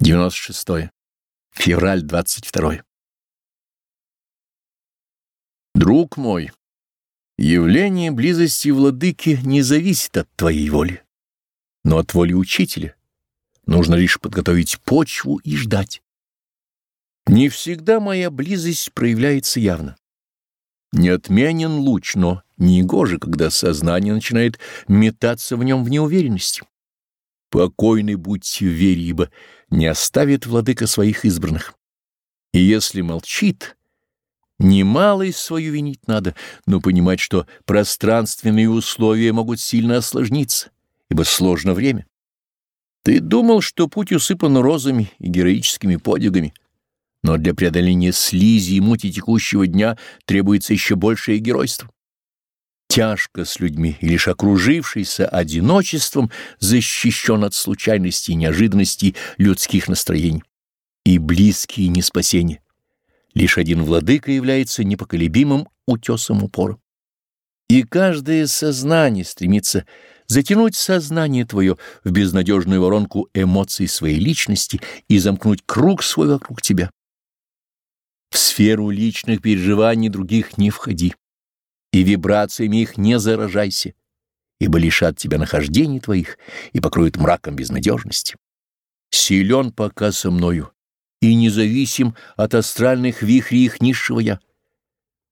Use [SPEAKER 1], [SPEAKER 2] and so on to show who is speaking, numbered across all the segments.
[SPEAKER 1] 96. Февраль 22. Друг мой, явление близости владыки не зависит от твоей воли, но от воли учителя. Нужно лишь подготовить почву и ждать. Не всегда моя близость проявляется явно. Не отменен луч, но не гоже, когда сознание начинает метаться в нем в неуверенности. Покойный будьте в вере, ибо не оставит владыка своих избранных. И если молчит, немало из свою винить надо, но понимать, что пространственные условия могут сильно осложниться, ибо сложно время. Ты думал, что путь усыпан розами и героическими подвигами, но для преодоления слизи и мути текущего дня требуется еще большее геройство тяжко с людьми, и лишь окружившийся одиночеством защищен от случайностей и неожиданностей людских настроений. И близкие не спасения. Лишь один владыка является непоколебимым утесом упора. И каждое сознание стремится затянуть сознание твое в безнадежную воронку эмоций своей личности и замкнуть круг свой вокруг тебя. В сферу личных переживаний других не входи и вибрациями их не заражайся, ибо лишат тебя нахождений твоих и покроют мраком безнадежности. Силен пока со мною и независим от астральных вихрей их низшего «я».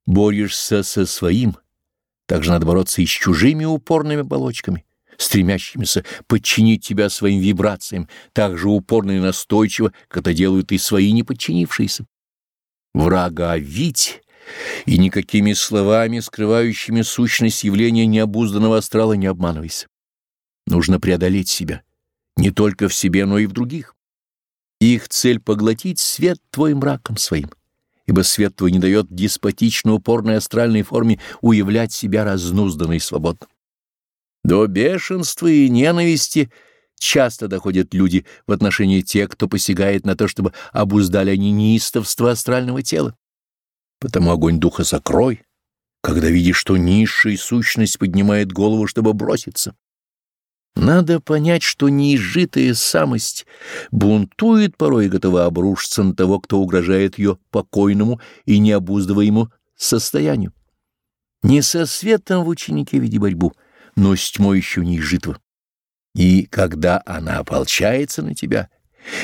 [SPEAKER 1] Борешься со своим, также надо бороться и с чужими упорными оболочками, стремящимися подчинить тебя своим вибрациям, так же упорно и настойчиво, как это делают и свои неподчинившиеся. Врага видь и никакими словами, скрывающими сущность явления необузданного астрала, не обманывайся. Нужно преодолеть себя, не только в себе, но и в других. Их цель — поглотить свет твой мраком своим, ибо свет твой не дает деспотично упорной астральной форме уявлять себя разнузданно и свободно. До бешенства и ненависти часто доходят люди в отношении тех, кто посягает на то, чтобы обуздали они неистовство астрального тела. Потому огонь духа закрой, когда видишь, что низшая сущность поднимает голову, чтобы броситься. Надо понять, что неизжитая самость бунтует порой и готова обрушиться на того, кто угрожает ее покойному и необуздываемому состоянию. Не со светом в ученике веди борьбу, но с тьмой еще неизжитого. И когда она ополчается на тебя,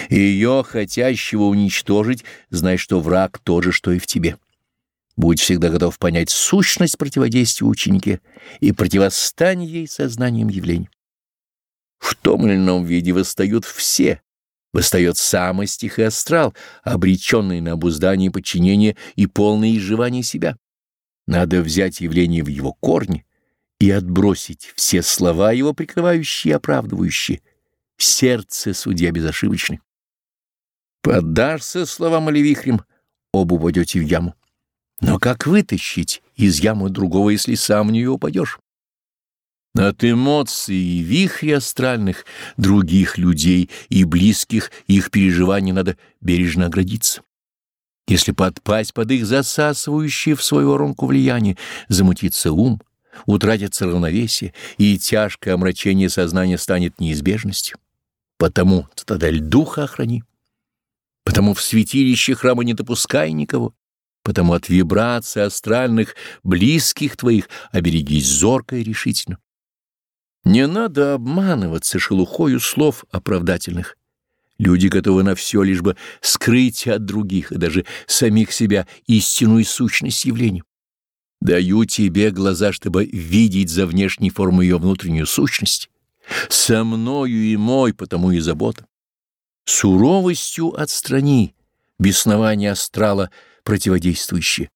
[SPEAKER 1] ее хотящего уничтожить, знай, что враг тот же, что и в тебе. Будь всегда готов понять сущность противодействия ученике и противостань ей сознанием явлений. В том или ином виде восстают все, восстает самость их и астрал, обреченный на обуздание подчинение и полное изживание себя. Надо взять явление в его корне и отбросить все слова его прикрывающие и оправдывающие. Сердце судья безошибочный. Поддашься словам или вихрем, оба упадете в яму. Но как вытащить из ямы другого, если сам в нее упадешь? От эмоций и вихри астральных других людей и близких их переживаний надо бережно оградиться. Если подпасть под их засасывающее в свою воронку влияние, замутится ум, утратится равновесие, и тяжкое омрачение сознания станет неизбежностью. Потому цитадель духа охрани. Потому в святилище храма не допускай никого. Потому от вибраций астральных, близких твоих, оберегись зорко и решительно. Не надо обманываться шелухою слов оправдательных. Люди готовы на все, лишь бы скрыть от других и даже самих себя истинную сущность явления. Даю тебе глаза, чтобы видеть за внешней формой ее внутреннюю сущность. Со мною и мой, потому и забота. Суровостью отстрани беснование астрала — противодействующие.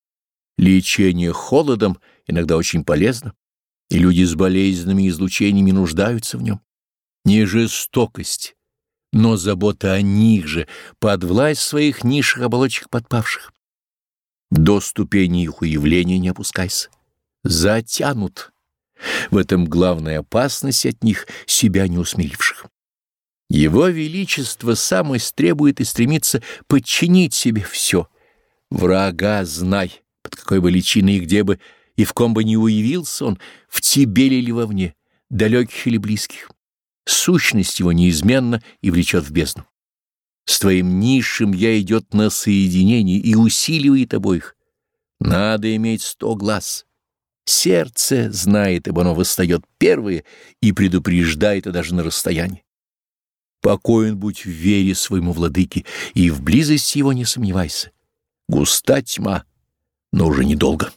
[SPEAKER 1] Лечение холодом иногда очень полезно, и люди с болезненными излучениями нуждаются в нем. Не жестокость, но забота о них же, под власть своих низших оболочек подпавших. До ступени их уявления не опускайся. Затянут. В этом главная опасность от них, себя не усмиривших. Его Величество самость требует и стремится подчинить себе все — Врага знай, под какой бы личиной и где бы, и в ком бы не уявился он, в тебе ли или вовне, далеких или близких. Сущность его неизменна и влечет в бездну. С твоим низшим я идет на соединение и усиливает обоих. Надо иметь сто глаз. Сердце знает, ибо оно восстает первое и предупреждает, и даже на расстоянии. Покоен будь в вере своему владыке, и в близости его не сомневайся. Густа тьма, но уже недолго.